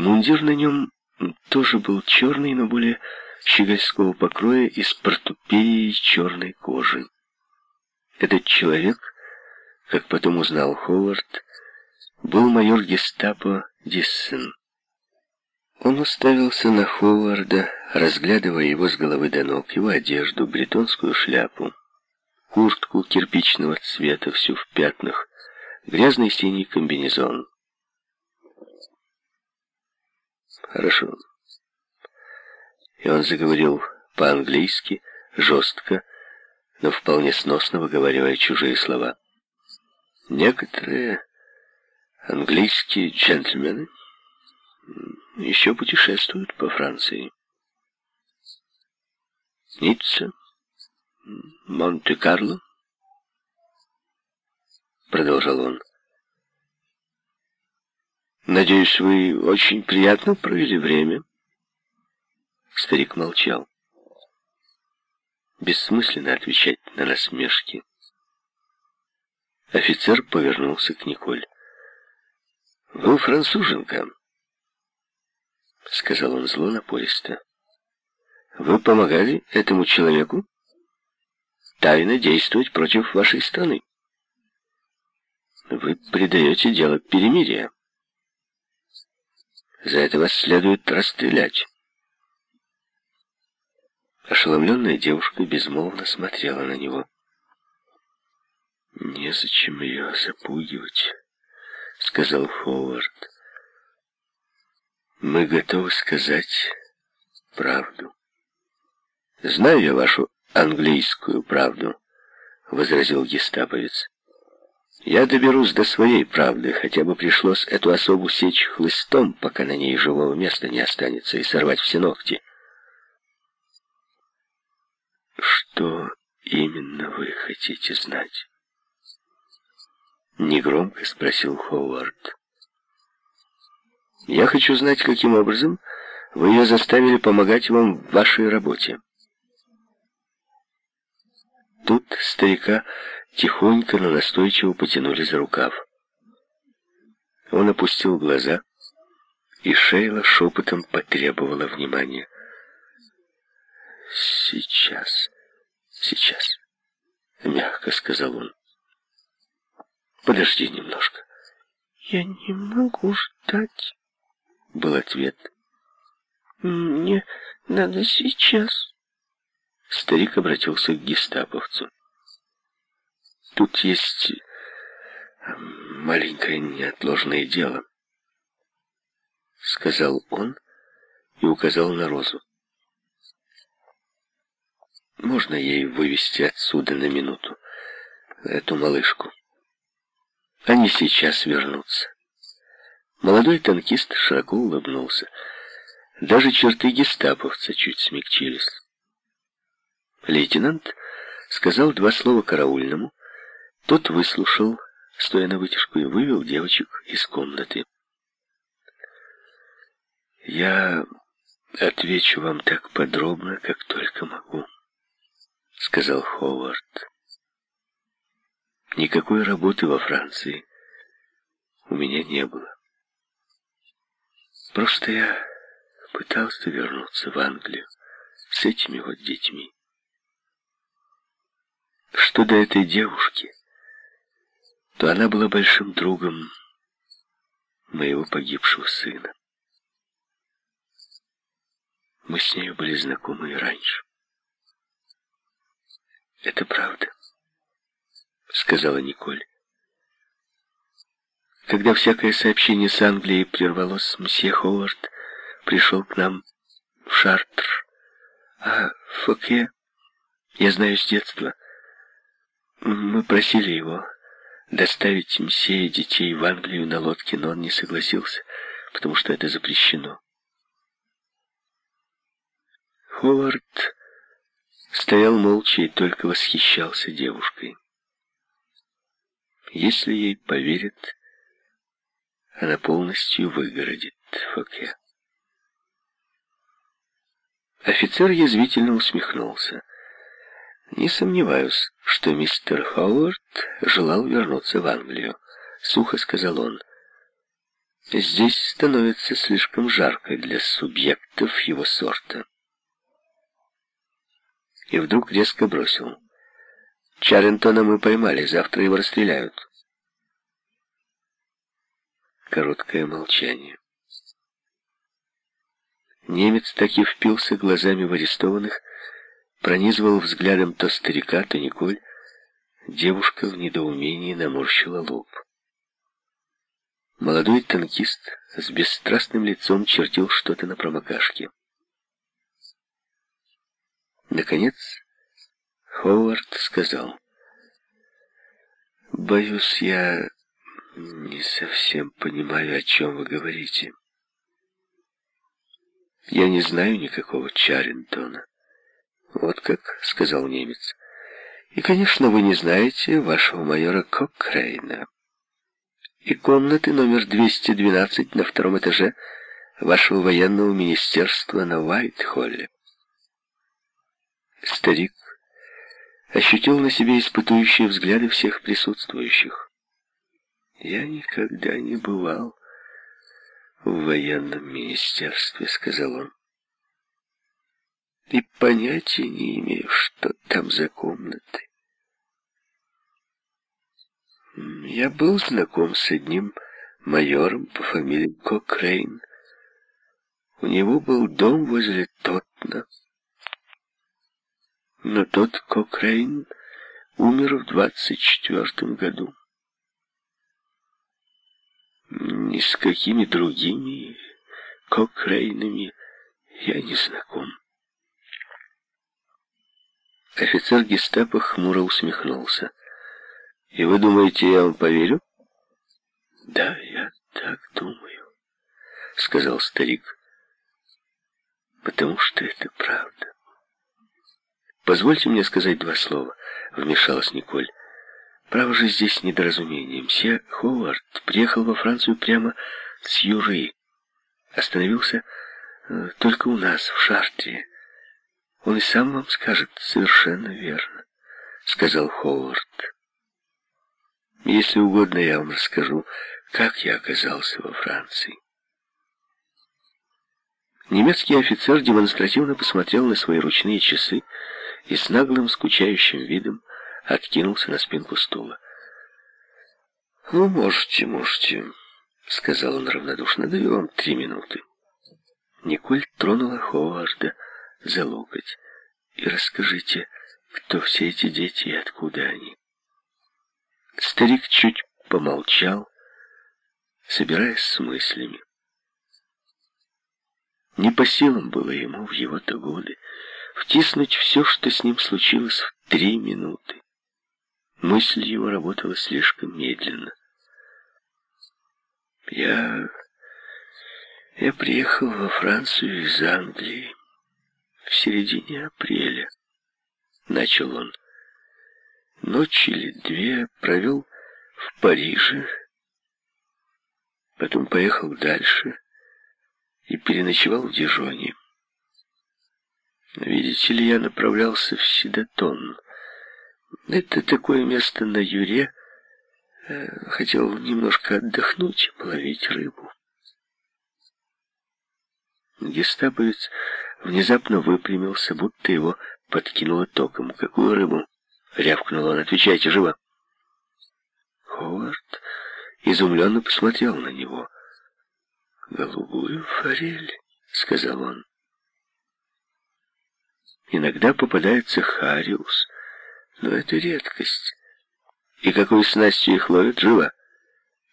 Мундир на нем тоже был черный, но более щегольского покроя из портупеи черной кожи. Этот человек, как потом узнал Ховард, был майор гестапо Диссен. Он уставился на Ховарда, разглядывая его с головы до ног, его одежду, бретонскую шляпу, куртку кирпичного цвета, всю в пятнах, грязный синий комбинезон. Хорошо. И он заговорил по-английски, жестко, но вполне сносно выговаривая чужие слова. Некоторые английские джентльмены еще путешествуют по Франции. Ницца, Монте-Карло, продолжал он. Надеюсь, вы очень приятно провели время. Старик молчал. Бессмысленно отвечать на насмешки. Офицер повернулся к Николь. «Вы француженка», — сказал он зло напористо. «Вы помогали этому человеку тайно действовать против вашей страны. Вы предаете дело перемирия. За это вас следует расстрелять». Ошеломленная девушка безмолвно смотрела на него. «Незачем ее запугивать», — сказал Ховард. «Мы готовы сказать правду». «Знаю я вашу английскую правду», — возразил гестаповец. «Я доберусь до своей правды, хотя бы пришлось эту особу сечь хлыстом, пока на ней живого места не останется, и сорвать все ногти». «Что именно вы хотите знать?» Негромко спросил Ховард. «Я хочу знать, каким образом вы ее заставили помогать вам в вашей работе». Тут старика тихонько, но настойчиво потянули за рукав. Он опустил глаза, и Шейла шепотом потребовала внимания. «Сейчас, сейчас», — мягко сказал он. Подожди немножко. Я не могу ждать, был ответ. Мне надо сейчас. Старик обратился к гестаповцу. Тут есть маленькое неотложное дело, сказал он и указал на розу. Можно ей вывести отсюда на минуту эту малышку? Они сейчас вернутся. Молодой танкист широко улыбнулся. Даже черты гестаповца чуть смягчились. Лейтенант сказал два слова караульному. Тот выслушал, стоя на вытяжку, и вывел девочек из комнаты. «Я отвечу вам так подробно, как только могу», — сказал Ховард. Никакой работы во Франции у меня не было. Просто я пытался вернуться в Англию с этими вот детьми. Что до этой девушки, то она была большим другом моего погибшего сына. Мы с нею были знакомы и раньше. Это правда. — сказала Николь. Когда всякое сообщение с Англией прервалось, мсье Ховард пришел к нам в Шартр. А Фоке, я знаю с детства, мы просили его доставить мсье и детей в Англию на лодке, но он не согласился, потому что это запрещено. Ховард стоял молча и только восхищался девушкой. Если ей поверят, она полностью выгородит Фоке. Офицер язвительно усмехнулся. «Не сомневаюсь, что мистер Ховард желал вернуться в Англию», — сухо сказал он. Здесь становится слишком жарко для субъектов его сорта. И вдруг резко бросил. Чарентона мы поймали, завтра его расстреляют. Короткое молчание. Немец так и впился глазами в арестованных, пронизывал взглядом то старика, то Николь. Девушка в недоумении наморщила лоб. Молодой танкист с бесстрастным лицом чертил что-то на промокашке. Наконец, Ховард сказал, «Боюсь, я не совсем понимаю, о чем вы говорите. Я не знаю никакого Чаринтона». «Вот как», — сказал немец. «И, конечно, вы не знаете вашего майора Кокрейна» и комнаты номер 212 на втором этаже вашего военного министерства на Уайт-Холле. Старик ощутил на себе испытующие взгляды всех присутствующих. «Я никогда не бывал в военном министерстве», — сказал он. «И понятия не имею, что там за комнаты. Я был знаком с одним майором по фамилии Кокрейн. У него был дом возле Тотна. Но тот Кокрейн умер в двадцать четвертом году. Ни с какими другими Кокрейнами я не знаком. Офицер гестапо хмуро усмехнулся. И вы думаете, я вам поверю? Да, я так думаю, сказал старик. Потому что это правда. Позвольте мне сказать два слова, вмешалась Николь. Право же здесь недоразумение. Мсье Ховард приехал во Францию прямо с Юры. Остановился э, только у нас, в Шартре. Он и сам вам скажет совершенно верно, сказал Ховард. Если угодно, я вам расскажу, как я оказался во Франции. Немецкий офицер демонстративно посмотрел на свои ручные часы и с наглым, скучающим видом откинулся на спинку стула. «Ну, можете, можете», — сказал он равнодушно, — «даю вам три минуты». Николь тронула Ховарда за локоть. «И расскажите, кто все эти дети и откуда они?» Старик чуть помолчал, собираясь с мыслями. Не по силам было ему в его-то годы втиснуть все, что с ним случилось, в три минуты. Мысль его работала слишком медленно. Я... я приехал во Францию из Англии в середине апреля. Начал он ночь или две провел в Париже, потом поехал дальше и переночевал в Дижоне. Видите ли, я направлялся в Седатон. Это такое место на Юре. Э, хотел немножко отдохнуть, половить рыбу. Гестаповец внезапно выпрямился, будто его подкинуло током. Какую рыбу? — рявкнул он. «Отвечайте живо!» Ховард изумленно посмотрел на него. «Голубую форель», — сказал он. «Иногда попадается хариус, но это редкость. И какой снастью их ловят живо?»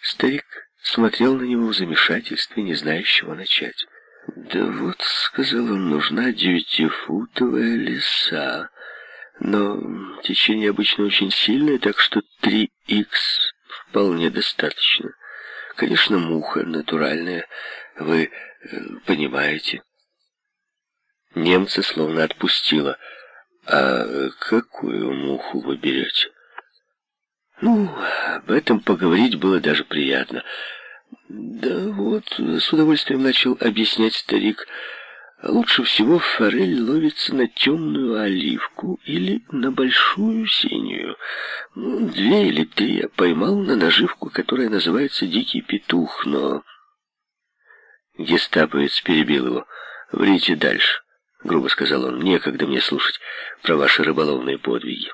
Старик смотрел на него в замешательстве, не зная, с чего начать. «Да вот», — сказал он, — «нужна девятифутовая лиса». Но течение обычно очень сильное, так что 3х вполне достаточно. Конечно, муха натуральная, вы э, понимаете. Немца словно отпустила. А какую муху вы берете? Ну, об этом поговорить было даже приятно. Да вот, с удовольствием начал объяснять старик, — Лучше всего форель ловится на темную оливку или на большую синюю. Ну, две или три я поймал на наживку, которая называется дикий петух, но Гестаповец перебил его. «Врите дальше», — грубо сказал он. «Некогда мне слушать про ваши рыболовные подвиги».